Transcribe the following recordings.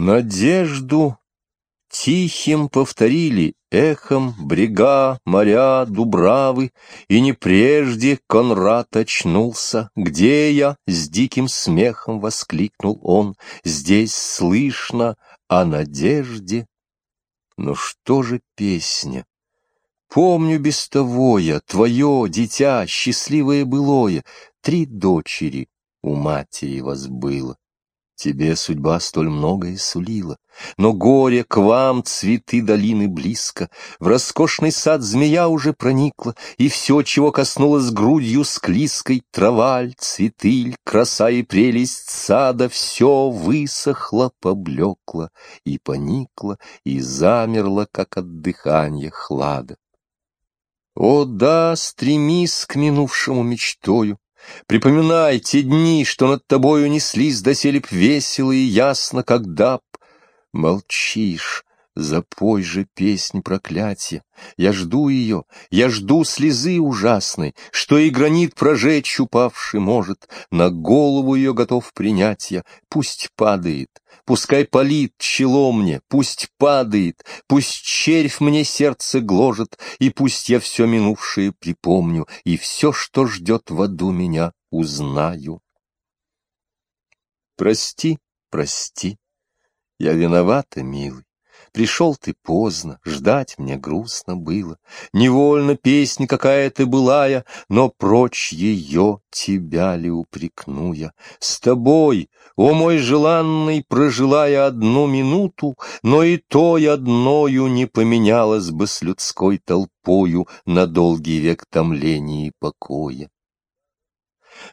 Надежду тихим повторили эхом брега, моря, дубравы, И не прежде Конрад очнулся. «Где я?» — с диким смехом воскликнул он. «Здесь слышно о надежде». Но что же песня? Помню без того я, твое дитя, счастливое былое, Три дочери у матери вас было. Тебе судьба столь многое сулила, но горе к вам цветы долины близко, в роскошный сад змея уже проникла, и все, чего коснулась грудью склизкой, траваль, цветыль, краса и прелесть сада, все высохло, поблекло и поникло, и замерло, как от дыхания хлада. О да, стремись к минувшему мечтою, Припоминай те дни, что над тобою неслись доселе весело и ясно, когда б. Молчишь, запой же песнь проклятия. Я жду ее, я жду слезы ужасной, что и гранит прожечь упавший может. На голову ее готов принять я, пусть падает, Пускай палит чело мне, пусть падает, Пусть червь мне сердце гложет, И пусть я все минувшее припомню, И все, что ждет в аду меня, узнаю. Прости, прости, я виновата, милый. Пришел ты поздно, ждать мне грустно было. Невольно песня какая-то былая, но прочь ее тебя ли упрекну я. С тобой, о мой желанный, прожила я одну минуту, но и той одною не поменялась бы с людской толпою на долгий век томления и покоя.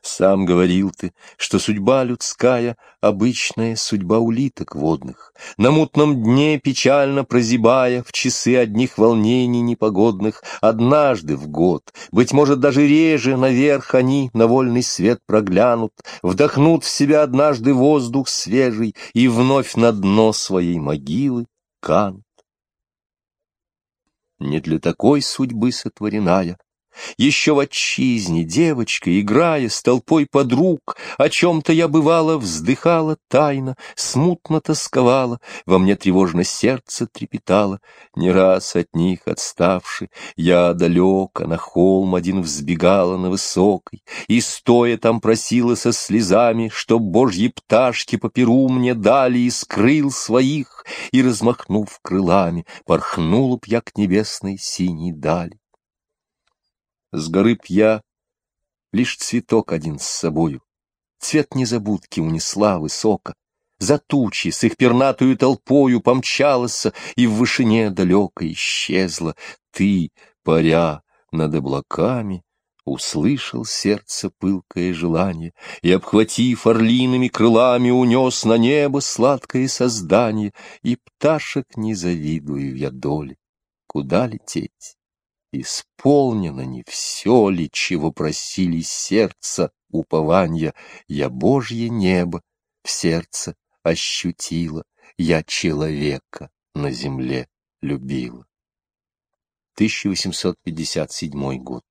Сам говорил ты, что судьба людская — обычная судьба улиток водных, на мутном дне печально прозябая в часы одних волнений непогодных, однажды в год, быть может, даже реже наверх они на вольный свет проглянут, вдохнут в себя однажды воздух свежий и вновь на дно своей могилы канут. Не для такой судьбы сотвореная, еще в отчизне девочка, играя с толпой подруг, О чем-то я бывало вздыхала тайно, смутно тосковала, Во мне тревожно сердце трепетало. Не раз от них отставши, я далеко на холм один взбегала на высокой, И стоя там просила со слезами, Чтоб божьи пташки по перу мне дали И скрыл своих, и, размахнув крылами, Порхнула б я к небесной синей дали. С горы пья лишь цветок один с собою. Цвет незабудки унесла высоко. За тучи с их пернатую толпою помчалась и в вышине далеко исчезла. Ты, паря над облаками, услышал сердце пылкое желание и, обхватив орлиными крылами, унес на небо сладкое создание, и пташек не завидую я доли. Куда лететь? Исполнено не все ли, чего просили сердце упования, я Божье небо в сердце ощутила, я человека на земле любила. 1857 год.